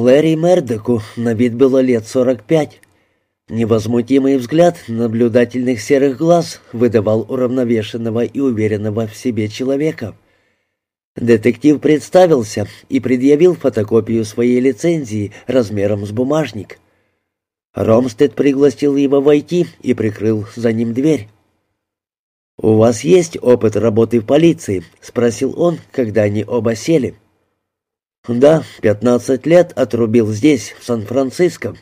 Лэри Мердоку на вид было лет сорок пять. Невозмутимый взгляд наблюдательных серых глаз выдавал уравновешенного и уверенного в себе человека. Детектив представился и предъявил фотокопию своей лицензии размером с бумажник. Ромстед пригласил его войти и прикрыл за ним дверь. «У вас есть опыт работы в полиции?» — спросил он, когда они оба сели. «Да, пятнадцать лет отрубил здесь, в Сан-Франциско»,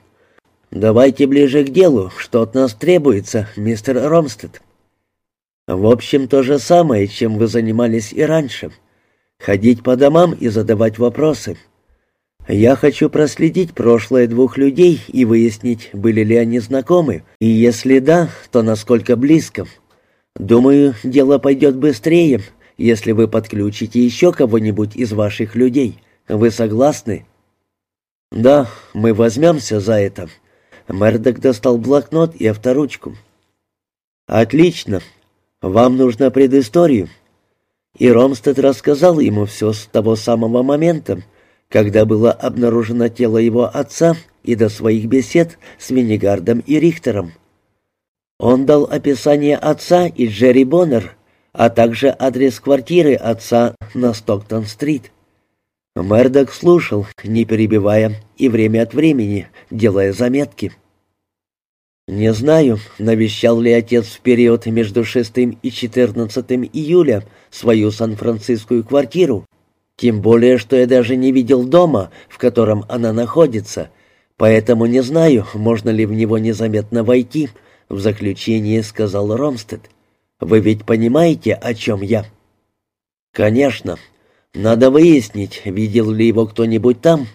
«Давайте ближе к делу, что от нас требуется, мистер Ромстед». «В общем, то же самое, чем вы занимались и раньше. Ходить по домам и задавать вопросы. Я хочу проследить прошлое двух людей и выяснить, были ли они знакомы, и если да, то насколько близко. Думаю, дело пойдет быстрее, если вы подключите еще кого-нибудь из ваших людей. Вы согласны?» «Да, мы возьмемся за это», Мердок достал блокнот и авторучку. «Отлично. Вам нужна предыстория». И Ромстед рассказал ему все с того самого момента, когда было обнаружено тело его отца и до своих бесед с Виннигардом и Рихтером. Он дал описание отца и Джерри Боннер, а также адрес квартиры отца на Стоктон-стрит. Мэрдок слушал, не перебивая, и время от времени делая заметки. Не знаю, навещал ли отец в период между 6 и 14 июля свою сан-францискую квартиру, тем более, что я даже не видел дома, в котором она находится, поэтому не знаю, можно ли в него незаметно войти, в заключение сказал Ромстед. Вы ведь понимаете, о чем я? Конечно. Надо выяснить, видел ли его кто-нибудь там,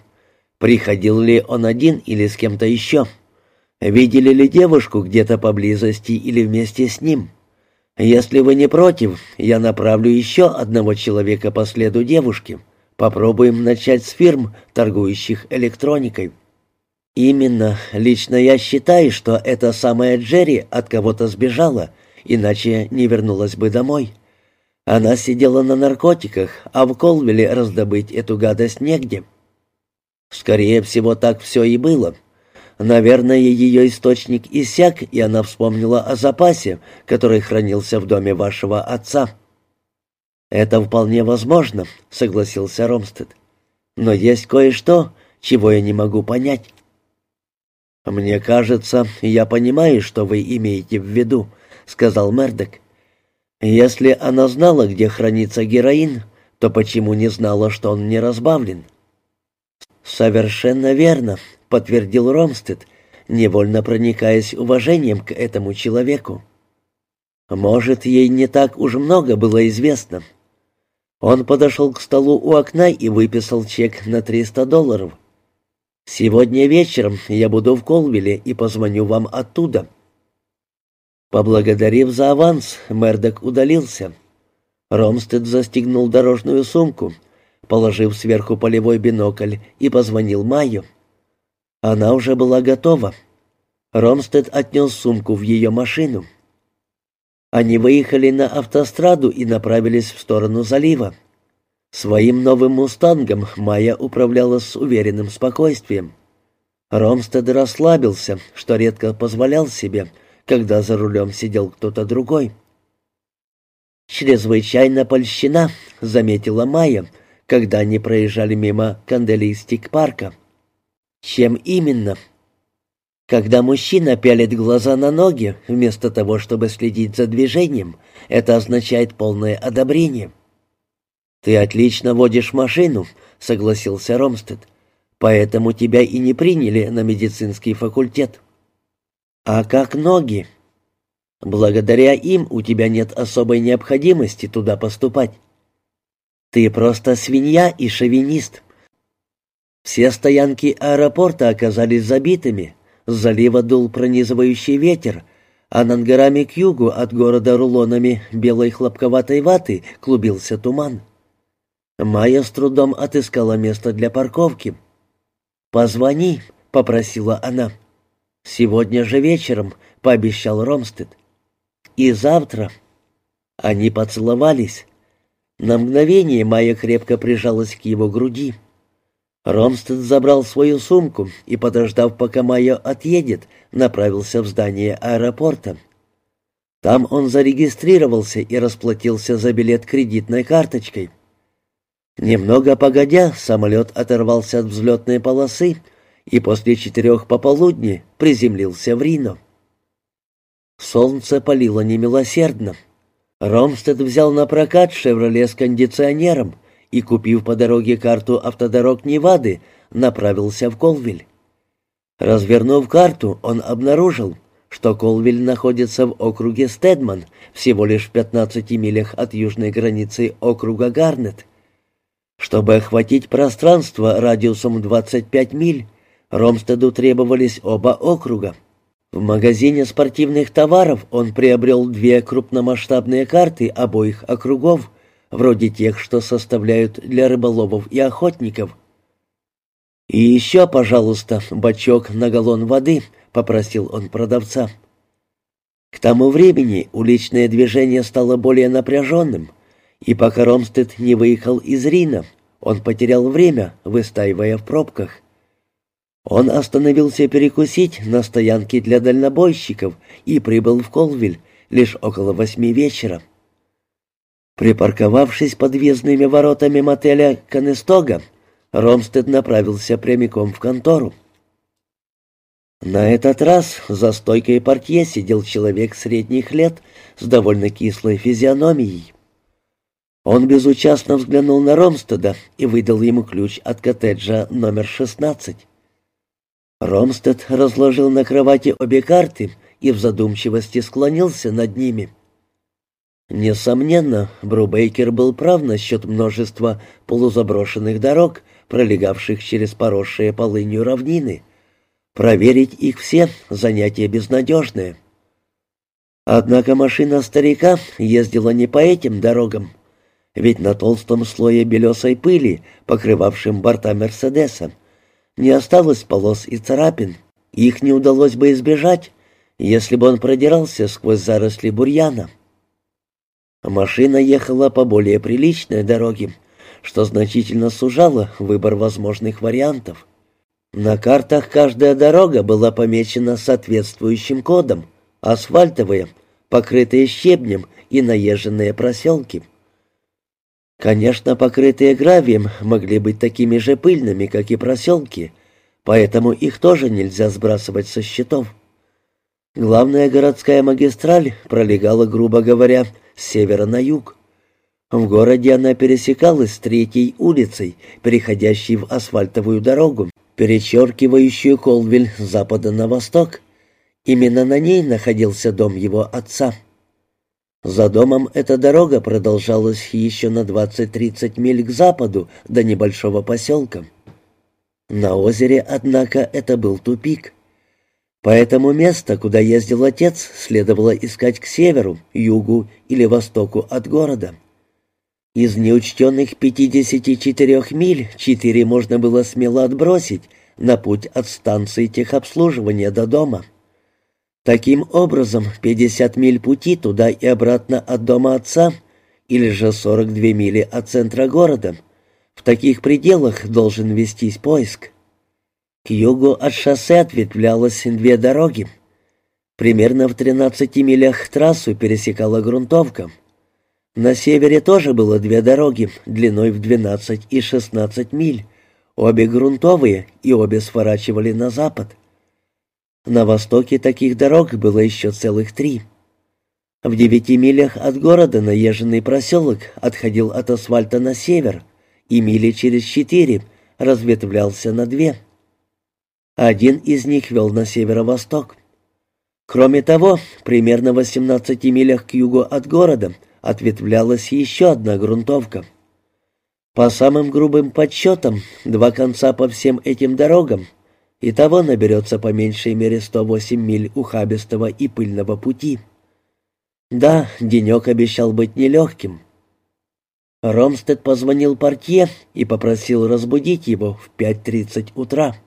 приходил ли он один или с кем-то еще. Видели ли девушку где-то поблизости или вместе с ним? Если вы не против, я направлю еще одного человека по следу девушки. Попробуем начать с фирм, торгующих электроникой. Именно, лично я считаю, что эта самая Джерри от кого-то сбежала, иначе не вернулась бы домой. Она сидела на наркотиках, а в Колвилле раздобыть эту гадость негде. Скорее всего, так все и было. Наверное, ее источник иссяк, и она вспомнила о запасе, который хранился в доме вашего отца. «Это вполне возможно», — согласился Ромстед. «Но есть кое-что, чего я не могу понять». «Мне кажется, я понимаю, что вы имеете в виду», — сказал Мердок. «Если она знала, где хранится героин, то почему не знала, что он не разбавлен?» «Совершенно верно», — подтвердил Ромстед, невольно проникаясь уважением к этому человеку. «Может, ей не так уж много было известно». Он подошел к столу у окна и выписал чек на 300 долларов. «Сегодня вечером я буду в Колвилле и позвоню вам оттуда». Поблагодарив за аванс, Мердок удалился. Ромстед застегнул дорожную сумку — положив сверху полевой бинокль, и позвонил Майю. Она уже была готова. Ромстед отнес сумку в ее машину. Они выехали на автостраду и направились в сторону залива. Своим новым «Мустангом» Майя управляла с уверенным спокойствием. Ромстед расслабился, что редко позволял себе, когда за рулем сидел кто-то другой. «Чрезвычайно польщена», — заметила Майя, — когда они проезжали мимо Канделистик-парка. Чем именно? Когда мужчина пялит глаза на ноги, вместо того, чтобы следить за движением, это означает полное одобрение. «Ты отлично водишь машину», — согласился Ромстед. «Поэтому тебя и не приняли на медицинский факультет». «А как ноги?» «Благодаря им у тебя нет особой необходимости туда поступать. Ты просто свинья и шовинист. Все стоянки аэропорта оказались забитыми. С залива дул пронизывающий ветер, а над горами к югу от города рулонами белой хлопковатой ваты клубился туман. Майя с трудом отыскала место для парковки. «Позвони», — попросила она. «Сегодня же вечером», — пообещал Ромстед. «И завтра». Они поцеловались. На мгновение Майя крепко прижалась к его груди. Ромстед забрал свою сумку и, подождав, пока Майо отъедет, направился в здание аэропорта. Там он зарегистрировался и расплатился за билет кредитной карточкой. Немного погодя, самолет оторвался от взлетной полосы и после четырех пополудни приземлился в Рино. Солнце палило немилосердно. Ромстед взял на прокат «Шевроле» с кондиционером и, купив по дороге карту автодорог Невады, направился в Колвиль. Развернув карту, он обнаружил, что Колвиль находится в округе Стедман, всего лишь в 15 милях от южной границы округа Гарнет. Чтобы охватить пространство радиусом 25 миль, Ромстеду требовались оба округа. В магазине спортивных товаров он приобрел две крупномасштабные карты обоих округов, вроде тех, что составляют для рыболовов и охотников. «И еще, пожалуйста, бачок на галлон воды», — попросил он продавца. К тому времени уличное движение стало более напряженным, и пока Ромстед не выехал из Рина, он потерял время, выстаивая в пробках. Он остановился перекусить на стоянке для дальнобойщиков и прибыл в Колвиль лишь около восьми вечера. Припарковавшись под въездными воротами мотеля Канестога, Ромстед направился прямиком в контору. На этот раз за стойкой портье сидел человек средних лет с довольно кислой физиономией. Он безучастно взглянул на Ромстеда и выдал ему ключ от коттеджа номер 16. Ромстед разложил на кровати обе карты и в задумчивости склонился над ними. Несомненно, Брубейкер был прав насчет множества полузаброшенных дорог, пролегавших через поросшие полынью равнины. Проверить их все — занятие безнадежное. Однако машина старика ездила не по этим дорогам, ведь на толстом слое белесой пыли, покрывавшем борта Мерседеса, не осталось полос и царапин. Их не удалось бы избежать, если бы он продирался сквозь заросли бурьяна. Машина ехала по более приличной дороге, что значительно сужало выбор возможных вариантов. На картах каждая дорога была помечена соответствующим кодом, асфальтовые, покрытые щебнем и наезженные проселки. Конечно, покрытые гравием могли быть такими же пыльными, как и проселки, поэтому их тоже нельзя сбрасывать со счетов. Главная городская магистраль пролегала, грубо говоря, с севера на юг. В городе она пересекалась с третьей улицей, переходящей в асфальтовую дорогу, перечеркивающую Колвиль с запада на восток. Именно на ней находился дом его отца. За домом эта дорога продолжалась еще на 20-30 миль к западу до небольшого поселка. На озере, однако, это был тупик. Поэтому место, куда ездил отец, следовало искать к северу, югу или востоку от города. Из неучтенных 54 миль четыре можно было смело отбросить на путь от станции техобслуживания до дома. Таким образом, 50 миль пути туда и обратно от дома отца, или же 42 мили от центра города. В таких пределах должен вестись поиск. К югу от шоссе ответвлялось две дороги. Примерно в 13 милях трассу пересекала грунтовка. На севере тоже было две дороги, длиной в 12 и 16 миль. Обе грунтовые и обе сворачивали на запад. На востоке таких дорог было еще целых три. В девяти милях от города наезженный проселок отходил от асфальта на север, и мили через четыре разветвлялся на две. Один из них вел на северо-восток. Кроме того, примерно в 18 милях к югу от города ответвлялась еще одна грунтовка. По самым грубым подсчетам, два конца по всем этим дорогам — Итого наберется по меньшей мере 108 миль ухабистого и пыльного пути. Да, денек обещал быть нелегким. Ромстед позвонил портье и попросил разбудить его в 5.30 утра.